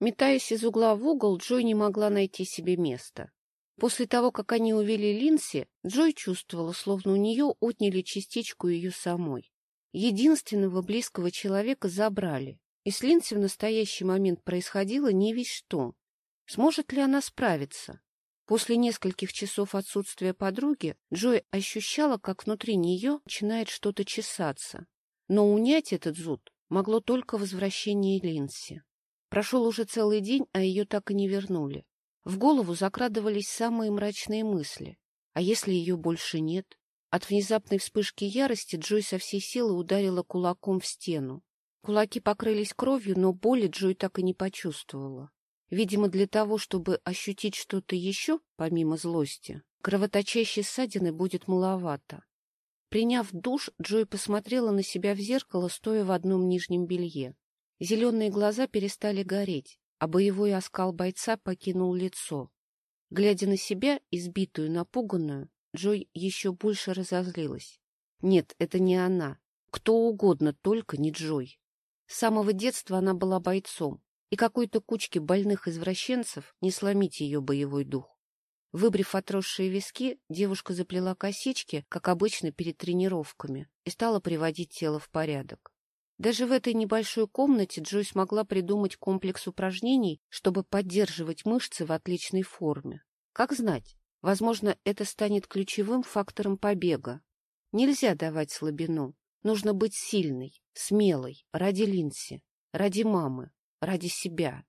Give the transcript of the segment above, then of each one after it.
Метаясь из угла в угол, Джой не могла найти себе места. После того, как они увели Линси, Джой чувствовала, словно у нее отняли частичку ее самой. Единственного близкого человека забрали, и с Линси в настоящий момент происходило не весь что. Сможет ли она справиться? После нескольких часов отсутствия подруги Джой ощущала, как внутри нее начинает что-то чесаться. Но унять этот зуд могло только возвращение Линси. Прошел уже целый день, а ее так и не вернули. В голову закрадывались самые мрачные мысли. А если ее больше нет? От внезапной вспышки ярости Джой со всей силы ударила кулаком в стену. Кулаки покрылись кровью, но боли Джой так и не почувствовала. Видимо, для того, чтобы ощутить что-то еще, помимо злости, кровоточащей ссадины будет маловато. Приняв душ, Джой посмотрела на себя в зеркало, стоя в одном нижнем белье. Зеленые глаза перестали гореть, а боевой оскал бойца покинул лицо. Глядя на себя, избитую, напуганную, Джой еще больше разозлилась. Нет, это не она. Кто угодно, только не Джой. С самого детства она была бойцом, и какой-то кучке больных извращенцев не сломить ее боевой дух. Выбрив отросшие виски, девушка заплела косички, как обычно перед тренировками, и стала приводить тело в порядок. Даже в этой небольшой комнате Джой смогла придумать комплекс упражнений, чтобы поддерживать мышцы в отличной форме. Как знать, возможно, это станет ключевым фактором побега. Нельзя давать слабину. Нужно быть сильной, смелой, ради Линси, ради мамы, ради себя.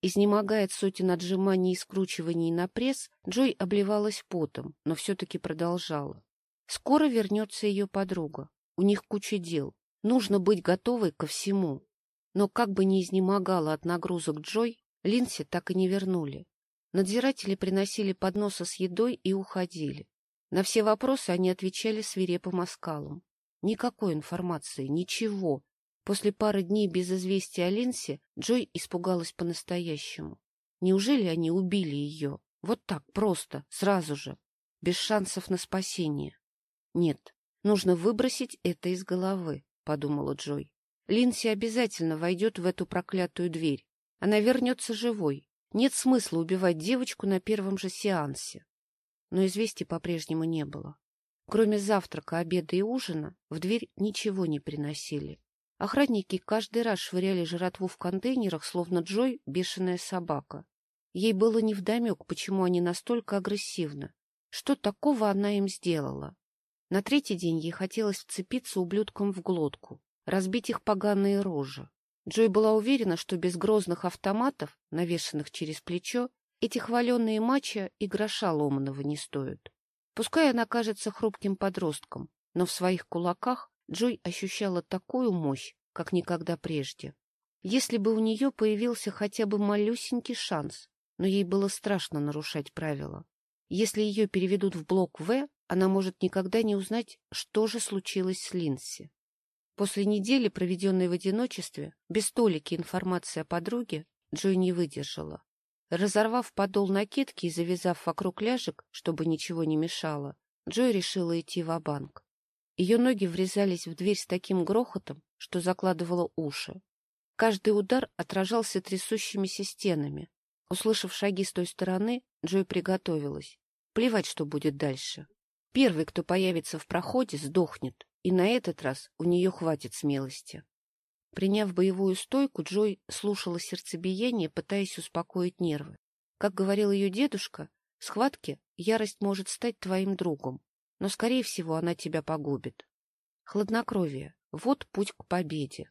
Изнемогая от сотен отжиманий и скручиваний на пресс, Джой обливалась потом, но все-таки продолжала. Скоро вернется ее подруга. У них куча дел. Нужно быть готовой ко всему. Но как бы ни изнемогала от нагрузок Джой, Линси так и не вернули. Надзиратели приносили подносы с едой и уходили. На все вопросы они отвечали свирепым оскалом. Никакой информации, ничего, После пары дней без известия о Ленсе Джой испугалась по-настоящему. Неужели они убили ее? Вот так, просто, сразу же, без шансов на спасение. Нет, нужно выбросить это из головы, подумала Джой. Линси обязательно войдет в эту проклятую дверь. Она вернется живой. Нет смысла убивать девочку на первом же сеансе. Но известий по-прежнему не было. Кроме завтрака, обеда и ужина, в дверь ничего не приносили. Охранники каждый раз швыряли жратву в контейнерах, словно Джой — бешеная собака. Ей было невдомек, почему они настолько агрессивны. Что такого она им сделала? На третий день ей хотелось вцепиться ублюдкам в глотку, разбить их поганые рожи. Джой была уверена, что без грозных автоматов, навешанных через плечо, эти хваленные матча и гроша ломаного не стоят. Пускай она кажется хрупким подростком, но в своих кулаках Джой ощущала такую мощь, как никогда прежде. Если бы у нее появился хотя бы малюсенький шанс, но ей было страшно нарушать правила. Если ее переведут в блок В, она может никогда не узнать, что же случилось с Линси. После недели, проведенной в одиночестве, без толики информации о подруге, Джой не выдержала. Разорвав подол накидки и завязав вокруг ляжек, чтобы ничего не мешало, Джой решила идти в банк ее ноги врезались в дверь с таким грохотом, что закладывало уши. Каждый удар отражался трясущимися стенами. Услышав шаги с той стороны, Джой приготовилась. Плевать, что будет дальше. Первый, кто появится в проходе, сдохнет, и на этот раз у нее хватит смелости. Приняв боевую стойку, Джой слушала сердцебиение, пытаясь успокоить нервы. Как говорил ее дедушка, в схватке ярость может стать твоим другом но, скорее всего, она тебя погубит. Хладнокровие — вот путь к победе.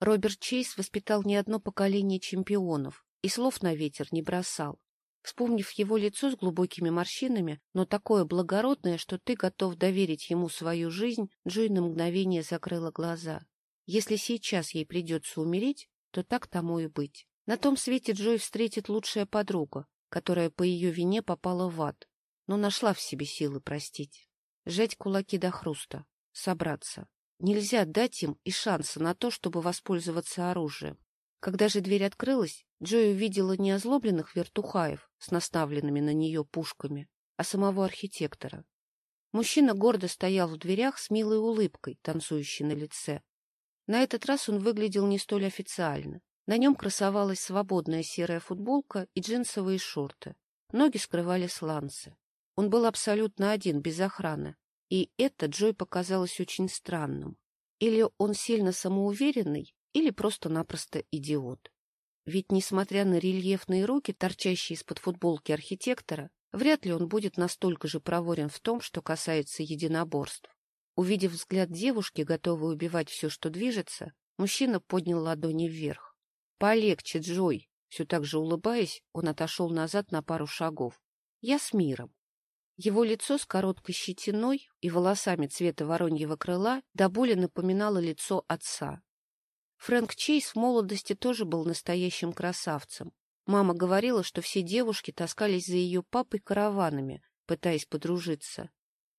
Роберт Чейз воспитал не одно поколение чемпионов и слов на ветер не бросал. Вспомнив его лицо с глубокими морщинами, но такое благородное, что ты готов доверить ему свою жизнь, Джой на мгновение закрыла глаза. Если сейчас ей придется умереть, то так тому и быть. На том свете Джой встретит лучшая подруга, которая по ее вине попала в ад, но нашла в себе силы простить. Сжать кулаки до хруста. Собраться. Нельзя дать им и шанса на то, чтобы воспользоваться оружием. Когда же дверь открылась, Джой увидела не озлобленных вертухаев с наставленными на нее пушками, а самого архитектора. Мужчина гордо стоял в дверях с милой улыбкой, танцующей на лице. На этот раз он выглядел не столь официально. На нем красовалась свободная серая футболка и джинсовые шорты. Ноги скрывали сланцы. Он был абсолютно один, без охраны. И это Джой показалось очень странным. Или он сильно самоуверенный, или просто-напросто идиот. Ведь, несмотря на рельефные руки, торчащие из-под футболки архитектора, вряд ли он будет настолько же проворен в том, что касается единоборств. Увидев взгляд девушки, готовой убивать все, что движется, мужчина поднял ладони вверх. — Полегче, Джой! Все так же улыбаясь, он отошел назад на пару шагов. — Я с миром. Его лицо с короткой щетиной и волосами цвета вороньего крыла до боли напоминало лицо отца. Фрэнк Чейз в молодости тоже был настоящим красавцем. Мама говорила, что все девушки таскались за ее папой караванами, пытаясь подружиться.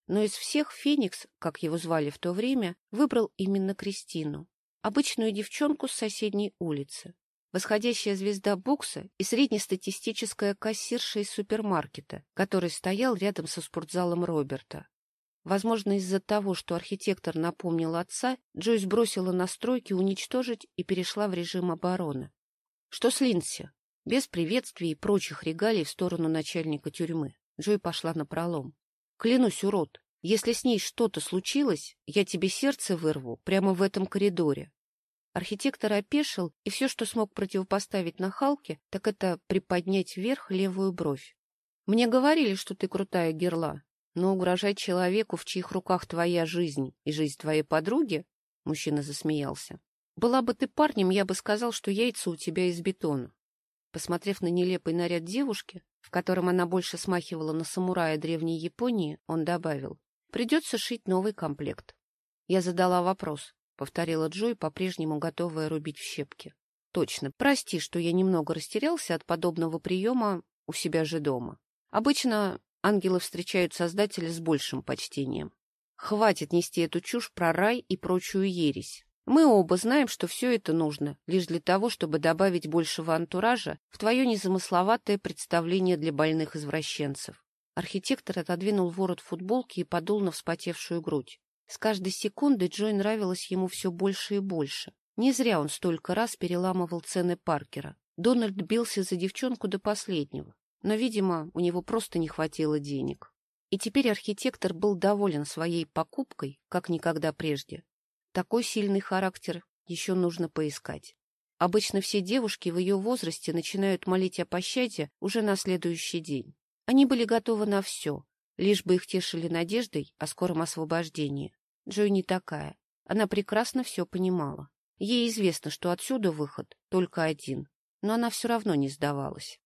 Но из всех Феникс, как его звали в то время, выбрал именно Кристину, обычную девчонку с соседней улицы, восходящая звезда бокса и среднестатистическая кассирша из супермаркета, который стоял рядом со спортзалом Роберта. Возможно, из-за того, что архитектор напомнил отца, Джойс бросила настройки уничтожить и перешла в режим обороны. Что с Линси? Без приветствий и прочих регалий в сторону начальника тюрьмы. Джой пошла на пролом. Клянусь, урод, если с ней что-то случилось, я тебе сердце вырву прямо в этом коридоре. Архитектор опешил, и все, что смог противопоставить на Халке, так это приподнять вверх левую бровь. Мне говорили, что ты крутая герла, но угрожать человеку, в чьих руках твоя жизнь и жизнь твоей подруги, мужчина засмеялся. Была бы ты парнем, я бы сказал, что яйца у тебя из бетона. Посмотрев на нелепый наряд девушки, в котором она больше смахивала на самурая древней Японии, он добавил, придется шить новый комплект. Я задала вопрос, повторила Джой, по-прежнему готовая рубить в щепки. Точно, прости, что я немного растерялся от подобного приема у себя же дома. Обычно ангелы встречают Создателя с большим почтением. Хватит нести эту чушь про рай и прочую ересь. Мы оба знаем, что все это нужно, лишь для того, чтобы добавить большего антуража в твое незамысловатое представление для больных извращенцев. Архитектор отодвинул ворот футболки и подул на вспотевшую грудь. С каждой секундой Джой нравилось ему все больше и больше. Не зря он столько раз переламывал цены Паркера. Дональд бился за девчонку до последнего но, видимо, у него просто не хватило денег. И теперь архитектор был доволен своей покупкой, как никогда прежде. Такой сильный характер еще нужно поискать. Обычно все девушки в ее возрасте начинают молить о пощаде уже на следующий день. Они были готовы на все, лишь бы их тешили надеждой о скором освобождении. Джой не такая. Она прекрасно все понимала. Ей известно, что отсюда выход только один, но она все равно не сдавалась.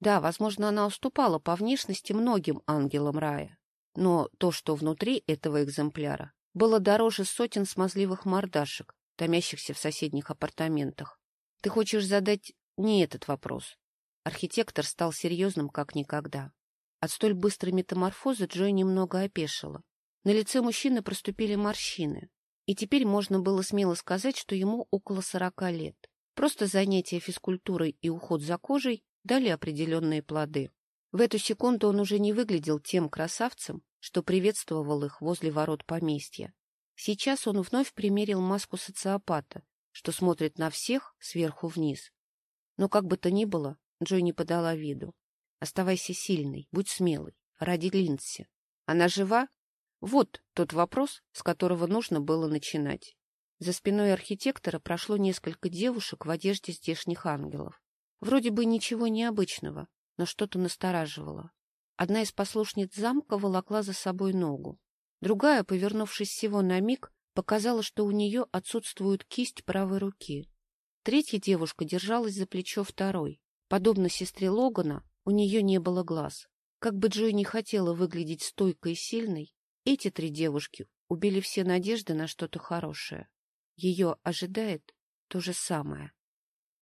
Да, возможно, она уступала по внешности многим ангелам рая. Но то, что внутри этого экземпляра, было дороже сотен смазливых мордашек, томящихся в соседних апартаментах. Ты хочешь задать не этот вопрос. Архитектор стал серьезным, как никогда. От столь быстрой метаморфозы Джой немного опешила. На лице мужчины проступили морщины, и теперь можно было смело сказать, что ему около сорока лет. Просто занятие физкультурой и уход за кожей дали определенные плоды. В эту секунду он уже не выглядел тем красавцем, что приветствовал их возле ворот поместья. Сейчас он вновь примерил маску социопата, что смотрит на всех сверху вниз. Но как бы то ни было, Джой не подала виду. Оставайся сильной, будь смелой, ради Линдси. Она жива? Вот тот вопрос, с которого нужно было начинать. За спиной архитектора прошло несколько девушек в одежде здешних ангелов. Вроде бы ничего необычного, но что-то настораживало. Одна из послушниц замка волокла за собой ногу. Другая, повернувшись всего на миг, показала, что у нее отсутствует кисть правой руки. Третья девушка держалась за плечо второй. Подобно сестре Логана, у нее не было глаз. Как бы Джой не хотела выглядеть стойкой и сильной, эти три девушки убили все надежды на что-то хорошее. Ее ожидает то же самое.